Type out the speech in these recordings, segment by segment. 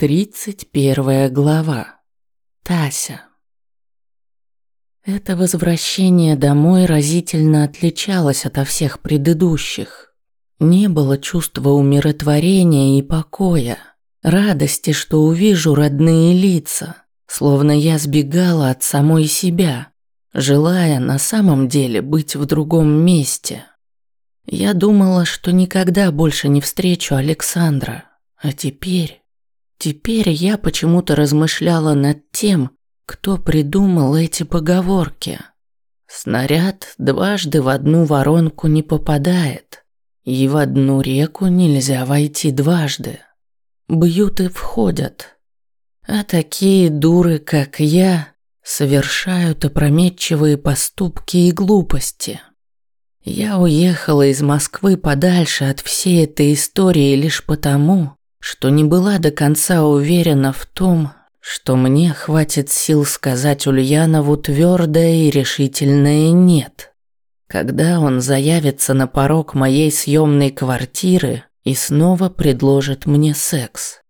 Тридцать первая глава. Тася. Это возвращение домой разительно отличалось от всех предыдущих. Не было чувства умиротворения и покоя, радости, что увижу родные лица, словно я сбегала от самой себя, желая на самом деле быть в другом месте. Я думала, что никогда больше не встречу Александра, а теперь... Теперь я почему-то размышляла над тем, кто придумал эти поговорки. Снаряд дважды в одну воронку не попадает, и в одну реку нельзя войти дважды. Бьют и входят. А такие дуры, как я, совершают опрометчивые поступки и глупости. Я уехала из Москвы подальше от всей этой истории лишь потому, что не была до конца уверена в том, что мне хватит сил сказать Ульянову твердое и решительное «нет». Когда он заявится на порог моей съемной квартиры и снова предложит мне секс.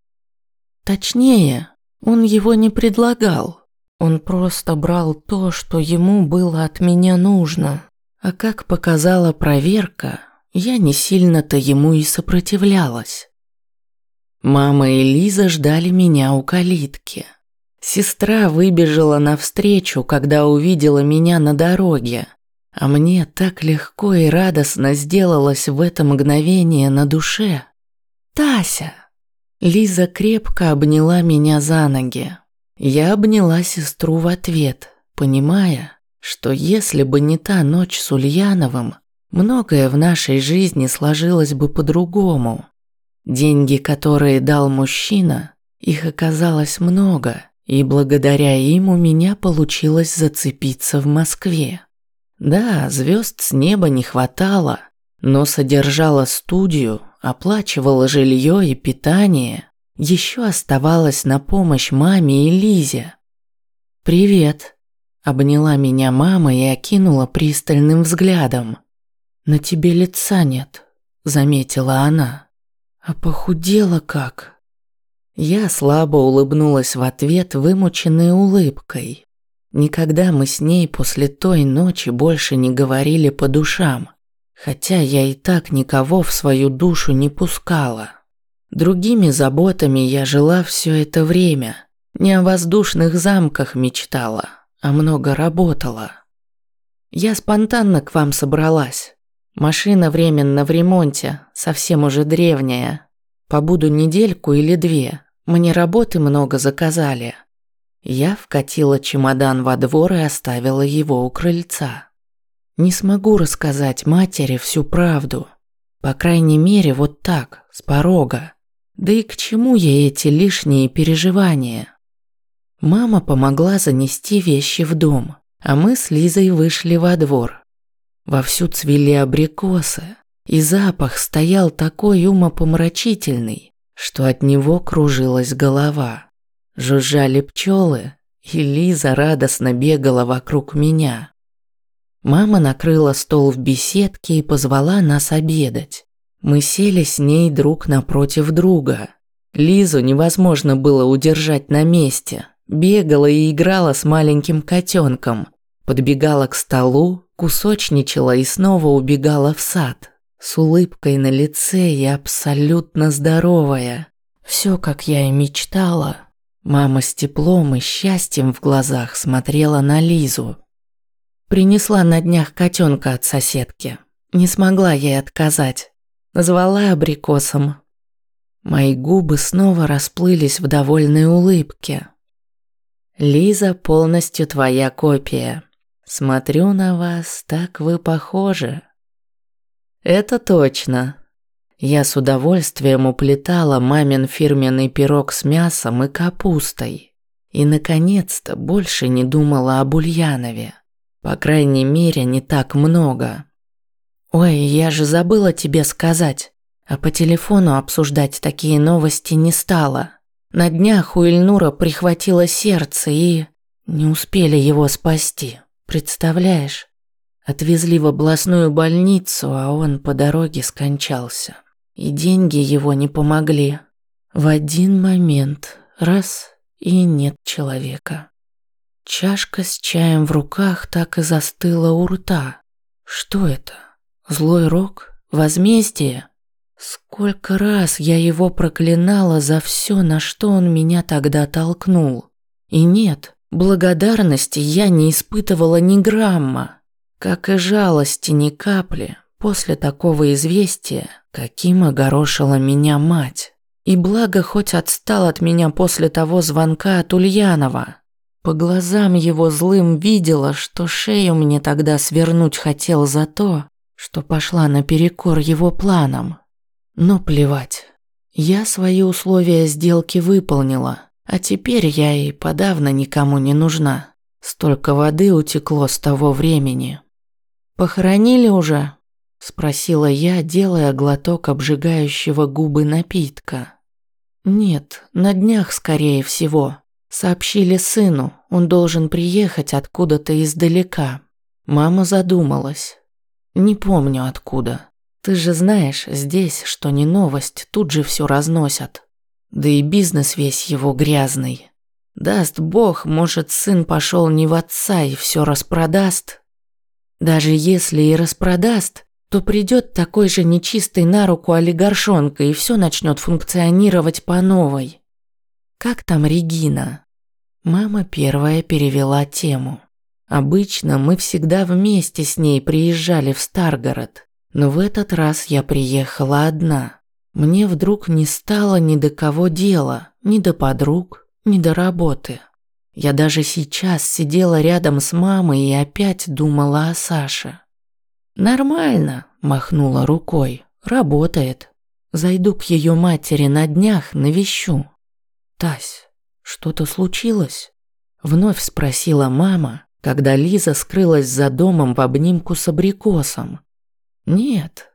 Точнее, он его не предлагал. Он просто брал то, что ему было от меня нужно. А как показала проверка, я не сильно-то ему и сопротивлялась. Мама и Лиза ждали меня у калитки. Сестра выбежала навстречу, когда увидела меня на дороге, а мне так легко и радостно сделалось в это мгновение на душе. «Тася!» Лиза крепко обняла меня за ноги. Я обняла сестру в ответ, понимая, что если бы не та ночь с Ульяновым, многое в нашей жизни сложилось бы по-другому. Деньги, которые дал мужчина, их оказалось много, и благодаря им у меня получилось зацепиться в Москве. Да, звезд с неба не хватало, но содержала студию, оплачивала жилье и питание, еще оставалась на помощь маме и Лизе. «Привет», – обняла меня мама и окинула пристальным взглядом. «На тебе лица нет», – заметила она. А похудела как? Я слабо улыбнулась в ответ вымученной улыбкой. Никогда мы с ней после той ночи больше не говорили по душам, хотя я и так никого в свою душу не пускала. Другими заботами я жила все это время, не о воздушных замках мечтала, а много работала. Я спонтанно к вам собралась. Машина временно в ремонте, совсем уже древняя. Побуду недельку или две. Мне работы много заказали. Я вкатила чемодан во двор и оставила его у крыльца. Не смогу рассказать матери всю правду. По крайней мере, вот так, с порога. Да и к чему ей эти лишние переживания? Мама помогла занести вещи в дом, а мы с Лизой вышли во двор. Вовсю цвели абрикосы, и запах стоял такой умопомрачительный, что от него кружилась голова. Жужжали пчелы, и Лиза радостно бегала вокруг меня. Мама накрыла стол в беседке и позвала нас обедать. Мы сели с ней друг напротив друга. Лизу невозможно было удержать на месте. Бегала и играла с маленьким котенком. Подбегала к столу, кусочничала и снова убегала в сад, с улыбкой на лице и абсолютно здоровая. Все, как я и мечтала. Мама с теплом и счастьем в глазах смотрела на Лизу. Принесла на днях котенка от соседки. Не смогла ей отказать. Назвала абрикосом. Мои губы снова расплылись в довольной улыбке. Лиза полностью твоя копия. Смотрю на вас, так вы похожи. Это точно. Я с удовольствием уплетала мамин фирменный пирог с мясом и капустой. И, наконец-то, больше не думала об Ульянове. По крайней мере, не так много. Ой, я же забыла тебе сказать. А по телефону обсуждать такие новости не стала. На днях у Ильнура прихватило сердце и... Не успели его спасти. Представляешь? Отвезли в областную больницу, а он по дороге скончался. И деньги его не помогли. В один момент раз и нет человека. Чашка с чаем в руках так и застыла у рта. Что это? Злой рок? Возмездие? Сколько раз я его проклинала за все, на что он меня тогда толкнул. И нет, благодарности я не испытывала ни грамма, как и жалости ни капли после такого известия, каким огорошила меня мать. И благо хоть отстал от меня после того звонка от Ульянова. По глазам его злым видела, что шею мне тогда свернуть хотел за то, что пошла наперекор его планам. Но плевать. Я свои условия сделки выполнила, а теперь я и подавно никому не нужна. Столько воды утекло с того времени. Похоронили уже? спросила я, делая глоток обжигающего губы напитка. Нет, на днях скорее всего. Сообщили сыну, он должен приехать откуда-то издалека. Мама задумалась. Не помню откуда. Ты же знаешь, здесь, что не новость, тут же все разносят. Да и бизнес весь его грязный. Даст бог, может, сын пошел не в отца и все распродаст. Даже если и распродаст, то придет такой же нечистый на руку олигаршонка и все начнет функционировать по новой. Как там Регина? Мама первая перевела тему. Обычно мы всегда вместе с ней приезжали в Старгород. Но в этот раз я приехала одна. Мне вдруг не стало ни до кого дела, ни до подруг, ни до работы. Я даже сейчас сидела рядом с мамой и опять думала о Саше. «Нормально», – махнула рукой, – «работает. Зайду к ее матери на днях, навещу». «Тась, что-то случилось?» – вновь спросила мама, когда Лиза скрылась за домом в обнимку с абрикосом, нет.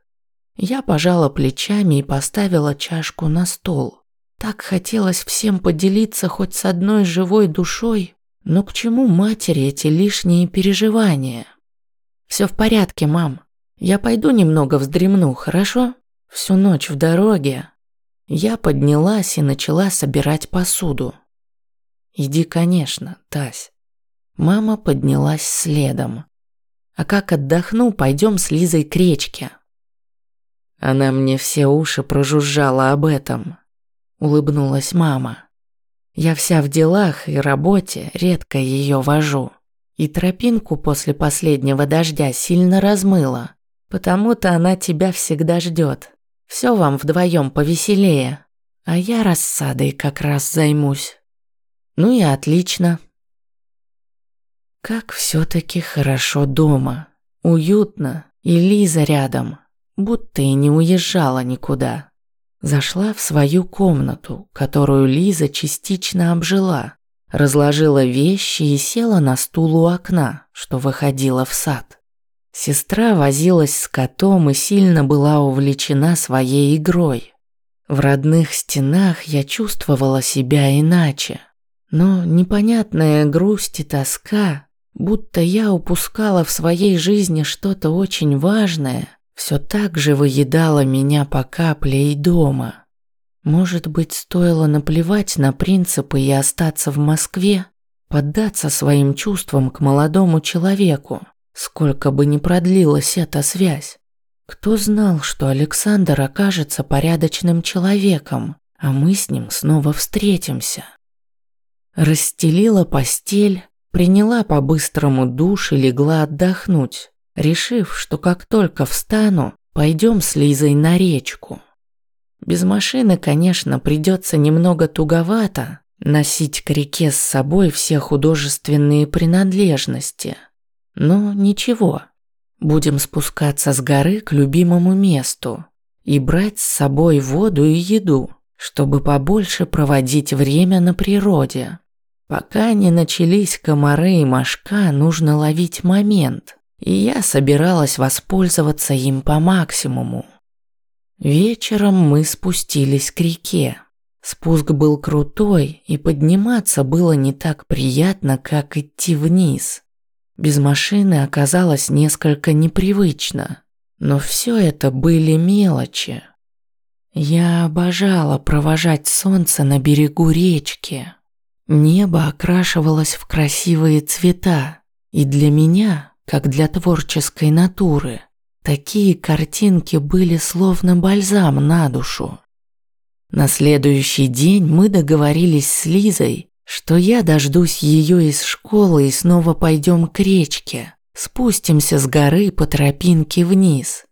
Я пожала плечами и поставила чашку на стол. Так хотелось всем поделиться хоть с одной живой душой, но к чему матери эти лишние переживания? Все в порядке, мам. Я пойду немного вздремну, хорошо? Всю ночь в дороге. Я поднялась и начала собирать посуду. Иди, конечно, Тась. Мама поднялась следом. А как отдохну, пойдем с Лизой к речке. Она мне все уши прожужжала об этом. Улыбнулась мама. Я вся в делах и работе, редко ее вожу. И тропинку после последнего дождя сильно размыла. Потому-то она тебя всегда ждет. Все вам вдвоем повеселее. А я рассадой как раз займусь. Ну и отлично. Как все-таки хорошо дома. Уютно, и Лиза рядом, будто и не уезжала никуда. Зашла в свою комнату, которую Лиза частично обжила, разложила вещи и села на стул у окна, что выходило в сад. Сестра возилась с котом и сильно была увлечена своей игрой. В родных стенах я чувствовала себя иначе, но непонятная грусть и тоска Будто я упускала в своей жизни что-то очень важное, все так же выедало меня по капле и дома. Может быть, стоило наплевать на принципы и остаться в Москве, поддаться своим чувствам к молодому человеку, сколько бы ни продлилась эта связь. Кто знал, что Александр окажется порядочным человеком, а мы с ним снова встретимся? Расстелила постель, Приняла по-быстрому душ и легла отдохнуть, решив, что как только встану, пойдем с Лизой на речку. Без машины, конечно, придется немного туговато носить к реке с собой все художественные принадлежности. Но ничего, будем спускаться с горы к любимому месту и брать с собой воду и еду, чтобы побольше проводить время на природе. Пока не начались комары и мошка, нужно ловить момент, и я собиралась воспользоваться им по максимуму. Вечером мы спустились к реке. Спуск был крутой, и подниматься было не так приятно, как идти вниз. Без машины оказалось несколько непривычно, но все это были мелочи. Я обожала провожать солнце на берегу речки. Небо окрашивалось в красивые цвета, и для меня, как для творческой натуры, такие картинки были словно бальзам на душу. На следующий день мы договорились с Лизой, что я дождусь ее из школы и снова пойдем к речке, спустимся с горы по тропинке вниз.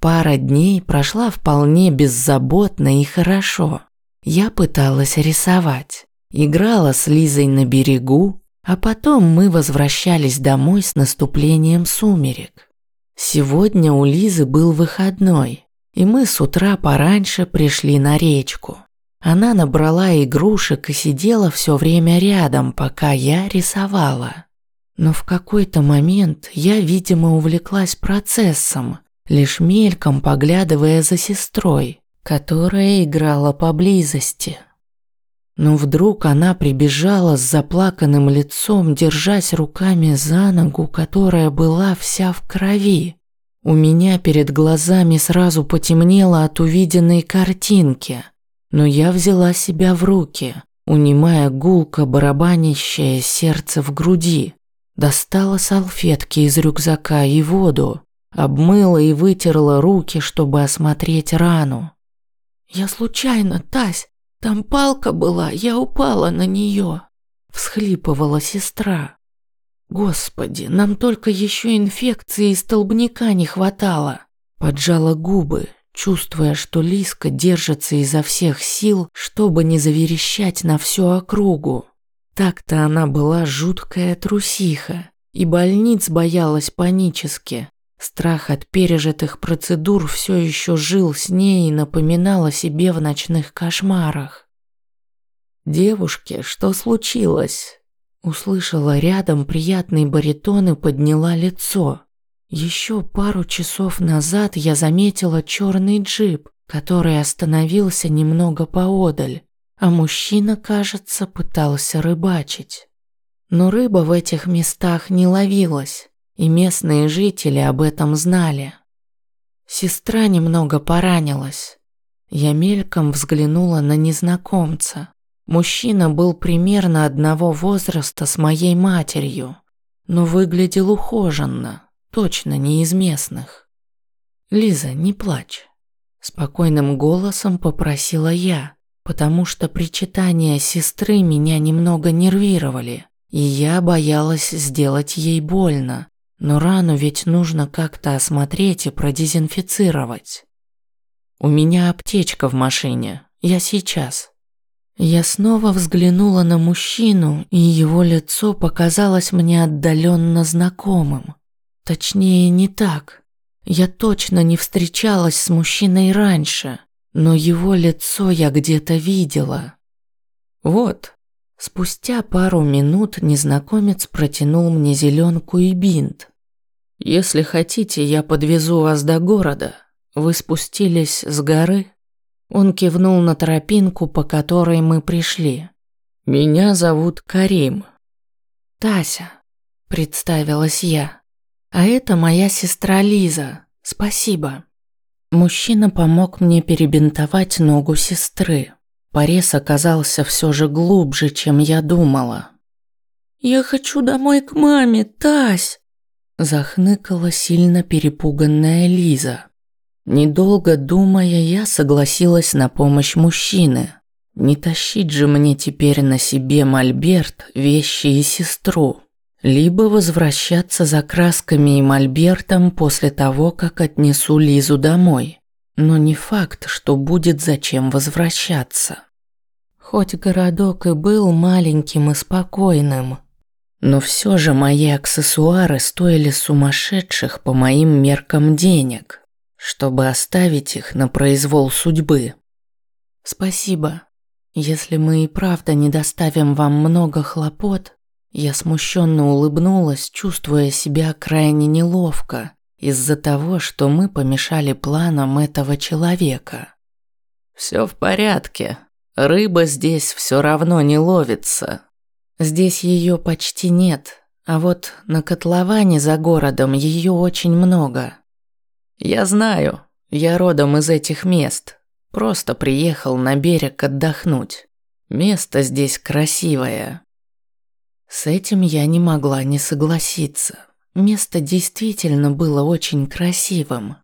Пара дней прошла вполне беззаботно и хорошо. Я пыталась рисовать, играла с Лизой на берегу, а потом мы возвращались домой с наступлением сумерек. Сегодня у Лизы был выходной, и мы с утра пораньше пришли на речку. Она набрала игрушек и сидела все время рядом, пока я рисовала. Но в какой-то момент я, видимо, увлеклась процессом, лишь мельком поглядывая за сестрой, которая играла поблизости. Но вдруг она прибежала с заплаканным лицом, держась руками за ногу, которая была вся в крови. У меня перед глазами сразу потемнело от увиденной картинки, но я взяла себя в руки, унимая гулко барабанящее сердце в груди. Достала салфетки из рюкзака и воду, обмыла и вытерла руки, чтобы осмотреть рану. «Я случайно, Тась, там палка была, я упала на нее», – всхлипывала сестра. Господи, нам только еще инфекции и столбняка не хватало. Поджала губы, чувствуя, что Лиска держится изо всех сил, чтобы не заверещать на всю округу. Так-то она была жуткая трусиха, и больниц боялась панически. Страх от пережитых процедур все еще жил с ней и напоминал о себе в ночных кошмарах. «Девушке, что случилось?» Услышала рядом приятный баритон и подняла лицо. Еще пару часов назад я заметила черный джип, который остановился немного поодаль, а мужчина, кажется, пытался рыбачить. Но рыба в этих местах не ловилась, и местные жители об этом знали. Сестра немного поранилась. Я мельком взглянула на незнакомца. Мужчина был примерно одного возраста с моей матерью, но выглядел ухоженно, точно не из местных. «Лиза, не плачь», – спокойным голосом попросила я, потому что причитания сестры меня немного нервировали, и я боялась сделать ей больно, но рану ведь нужно как-то осмотреть и продезинфицировать. «У меня аптечка в машине, я сейчас», я снова взглянула на мужчину, и его лицо показалось мне отдаленно знакомым. Точнее, не так. Я точно не встречалась с мужчиной раньше, но его лицо я где-то видела. Вот. Спустя пару минут незнакомец протянул мне зеленку и бинт. Если хотите, я подвезу вас до города. Вы спустились с горы? Он кивнул на тропинку, по которой мы пришли. «Меня зовут Карим». «Тася», – представилась я. «А это моя сестра Лиза. Спасибо». Мужчина помог мне перебинтовать ногу сестры. Порез оказался все же глубже, чем я думала. «Я хочу домой к маме, Тась!» Захныкала сильно перепуганная Лиза. Недолго думая, я согласилась на помощь мужчины. Не тащить же мне теперь на себе мольберт, вещи и сестру. Либо возвращаться за красками и мольбертом после того, как отнесу Лизу домой. Но не факт, что будет зачем возвращаться. Хоть городок и был маленьким и спокойным, но все же мои аксессуары стоили сумасшедших по моим меркам денег чтобы оставить их на произвол судьбы. Спасибо. Если мы и правда не доставим вам много хлопот, я смущенно улыбнулась, чувствуя себя крайне неловко из-за того, что мы помешали планам этого человека. Все в порядке. Рыба здесь все равно не ловится. Здесь ее почти нет, а вот на котловане за городом ее очень много. Я знаю, я родом из этих мест. Просто приехал на берег отдохнуть. Место здесь красивое. С этим я не могла не согласиться. Место действительно было очень красивым.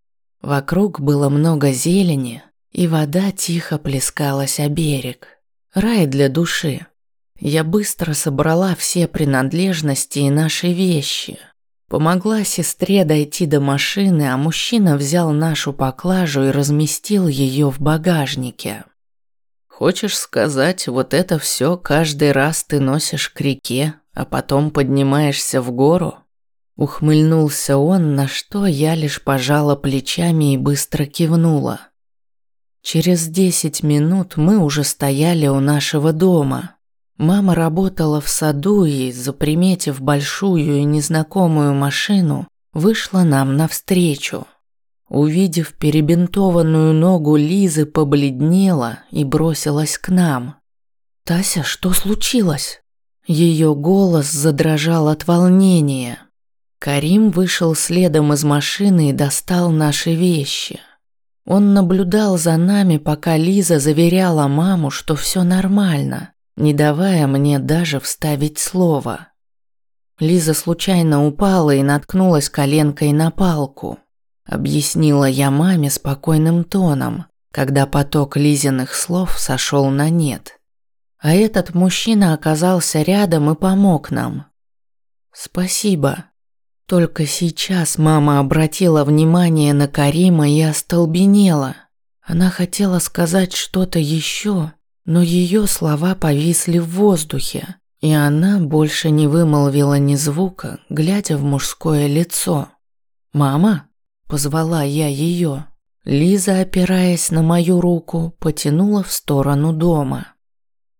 Вокруг было много зелени, и вода тихо плескалась о берег. Рай для души. Я быстро собрала все принадлежности и наши вещи. Помогла сестре дойти до машины, а мужчина взял нашу поклажу и разместил ее в багажнике. Хочешь сказать, вот это все каждый раз ты носишь к реке, а потом поднимаешься в гору? Ухмыльнулся он, на что я лишь пожала плечами и быстро кивнула. Через десять минут мы уже стояли у нашего дома. Мама работала в саду и, заприметив большую и незнакомую машину, вышла нам навстречу. Увидев перебинтованную ногу Лизы, побледнела и бросилась к нам. «Тася, что случилось?» Ее голос задрожал от волнения. Карим вышел следом из машины и достал наши вещи. Он наблюдал за нами, пока Лиза заверяла маму, что все нормально, не давая мне даже вставить слово. Лиза случайно упала и наткнулась коленкой на палку. Объяснила я маме спокойным тоном, когда поток Лизиных слов сошел на нет. А этот мужчина оказался рядом и помог нам. Спасибо. Только сейчас мама обратила внимание на Карима и остолбенела. Она хотела сказать что-то еще, но ее слова повисли в воздухе, и она больше не вымолвила ни звука, глядя в мужское лицо. «Мама?» Позвала я ее. Лиза, опираясь на мою руку, потянула в сторону дома.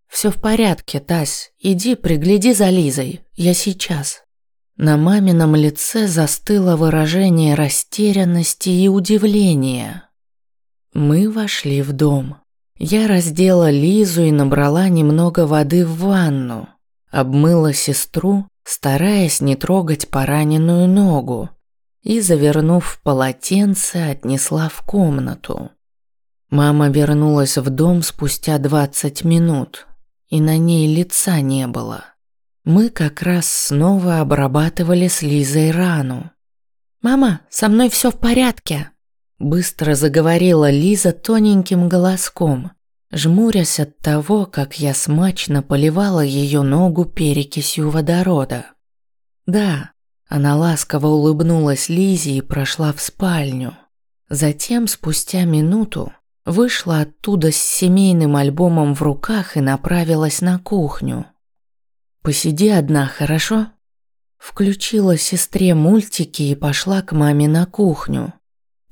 «Все в порядке, Тась. Иди пригляди за Лизой. Я сейчас». На мамином лице застыло выражение растерянности и удивления. Мы вошли в дом. Я раздела Лизу и набрала немного воды в ванну. Обмыла сестру, стараясь не трогать пораненную ногу и, завернув в полотенце, отнесла в комнату. Мама вернулась в дом спустя двадцать минут, и на ней лица не было. Мы как раз снова обрабатывали с Лизой рану. «Мама, со мной все в порядке», – быстро заговорила Лиза тоненьким голоском, жмурясь от того, как я смачно поливала ее ногу перекисью водорода. «Да, она ласково улыбнулась Лизе и прошла в спальню. Затем, спустя минуту, вышла оттуда с семейным альбомом в руках и направилась на кухню. «Посиди одна, хорошо?» Включила сестре мультики и пошла к маме на кухню.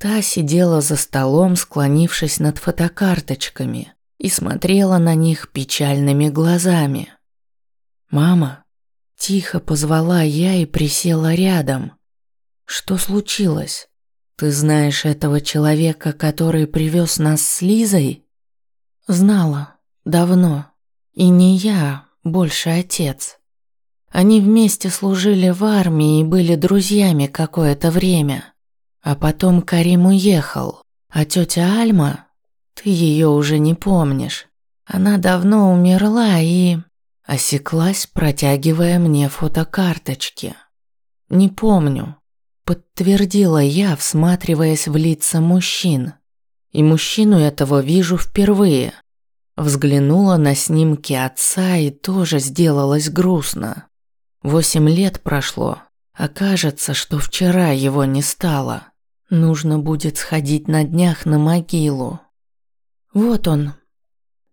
Та сидела за столом, склонившись над фотокарточками, и смотрела на них печальными глазами. «Мама, Тихо позвала я и присела рядом. Что случилось? Ты знаешь этого человека, который привез нас с Лизой? Знала. Давно. И не я, больше отец. Они вместе служили в армии и были друзьями какое-то время. А потом Карим уехал. А тетя Альма, ты ее уже не помнишь. Она давно умерла и... Осеклась, протягивая мне фотокарточки. «Не помню», – подтвердила я, всматриваясь в лица мужчин. И мужчину этого вижу впервые. Взглянула на снимки отца и тоже сделалось грустно. Восемь лет прошло, а кажется, что вчера его не стало. Нужно будет сходить на днях на могилу. Вот он,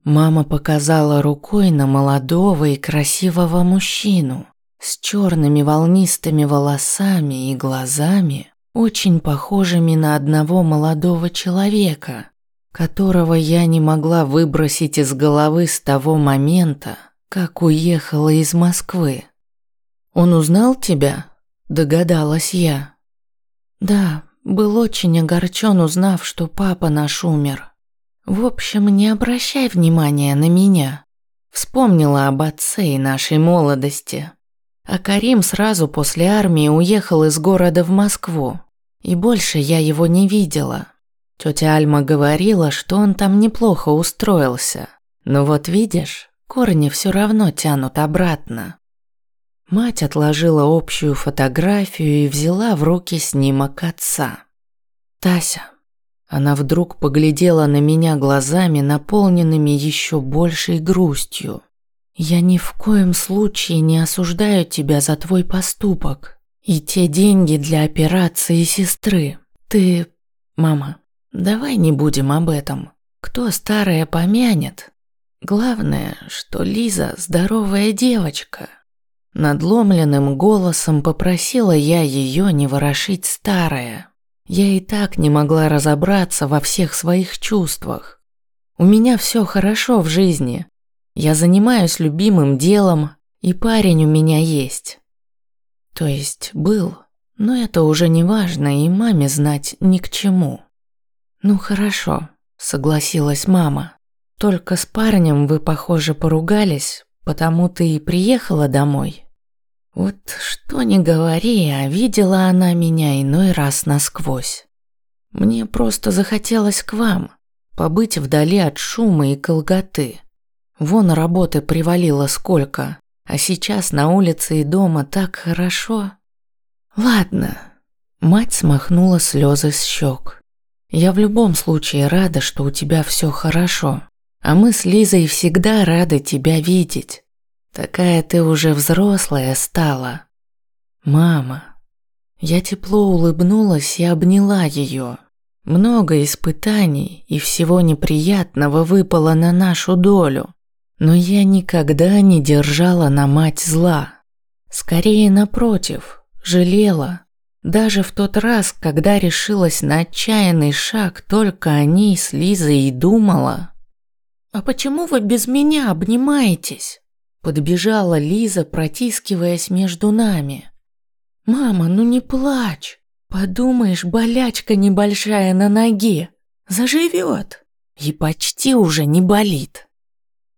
Мама показала рукой на молодого и красивого мужчину с черными волнистыми волосами и глазами, очень похожими на одного молодого человека, которого я не могла выбросить из головы с того момента, как уехала из Москвы. «Он узнал тебя?» – догадалась я. «Да, был очень огорчен, узнав, что папа наш умер. В общем, не обращай внимания на меня. Вспомнила об отце и нашей молодости. А Карим сразу после армии уехал из города в Москву. И больше я его не видела. Тетя Альма говорила, что он там неплохо устроился. Но вот видишь, корни все равно тянут обратно. Мать отложила общую фотографию и взяла в руки снимок отца. «Тася». Она вдруг поглядела на меня глазами, наполненными еще большей грустью. «Я ни в коем случае не осуждаю тебя за твой поступок и те деньги для операции сестры. Ты... Мама, давай не будем об этом. Кто старое помянет? Главное, что Лиза здоровая девочка». Надломленным голосом попросила я ее не ворошить старое. Я и так не могла разобраться во всех своих чувствах. У меня все хорошо в жизни. Я занимаюсь любимым делом, и парень у меня есть. То есть был, но это уже не важно, и маме знать ни к чему. Ну хорошо, согласилась мама. Только с парнем вы, похоже, поругались, потому ты и приехала домой. Вот что ни говори, а видела она меня иной раз насквозь. Мне просто захотелось к вам, побыть вдали от шума и колготы. Вон работы привалило сколько, а сейчас на улице и дома так хорошо. Ладно. Мать смахнула слезы с щек. Я в любом случае рада, что у тебя все хорошо. А мы с Лизой всегда рады тебя видеть. Такая ты уже взрослая стала. Мама. Я тепло улыбнулась и обняла ее. Много испытаний и всего неприятного выпало на нашу долю. Но я никогда не держала на мать зла. Скорее напротив, жалела. Даже в тот раз, когда решилась на отчаянный шаг, только о ней с Лизой и думала. «А почему вы без меня обнимаетесь?» Подбежала Лиза, протискиваясь между нами. «Мама, ну не плачь. Подумаешь, болячка небольшая на ноге. Заживет. И почти уже не болит».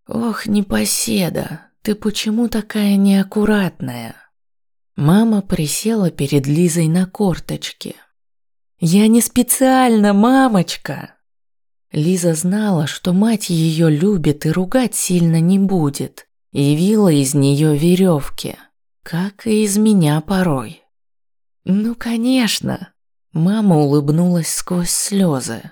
«Ох, непоседа, ты почему такая неаккуратная?» Мама присела перед Лизой на корточки. «Я не специально, мамочка!» Лиза знала, что мать ее любит и ругать сильно не будет, и вила из нее веревки, как и из меня порой. «Ну, конечно!» Мама улыбнулась сквозь слезы.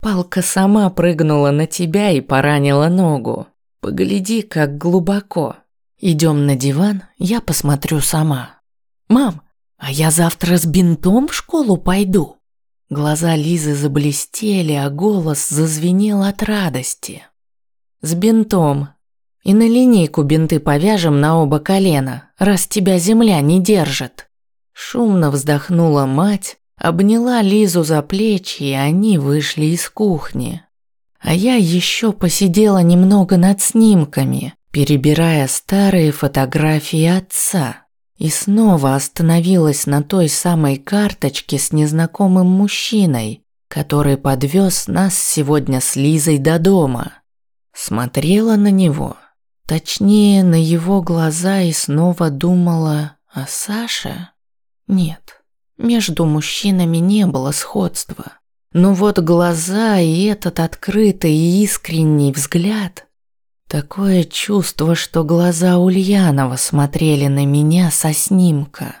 «Палка сама прыгнула на тебя и поранила ногу. Погляди, как глубоко. Идем на диван, я посмотрю сама. Мам, а я завтра с бинтом в школу пойду. Глаза Лизы заблестели, а голос зазвенел от радости. С бинтом. И на линейку бинты повяжем на оба колена, раз тебя земля не держит. Шумно вздохнула мать, обняла Лизу за плечи, и они вышли из кухни. А я еще посидела немного над снимками, перебирая старые фотографии отца. И снова остановилась на той самой карточке с незнакомым мужчиной, который подвез нас сегодня с Лизой до дома. Смотрела на него, точнее, на его глаза и снова думала о Саше. Нет, между мужчинами не было сходства. Но вот глаза и этот открытый и искренний взгляд. Такое чувство, что глаза Ульянова смотрели на меня со снимка.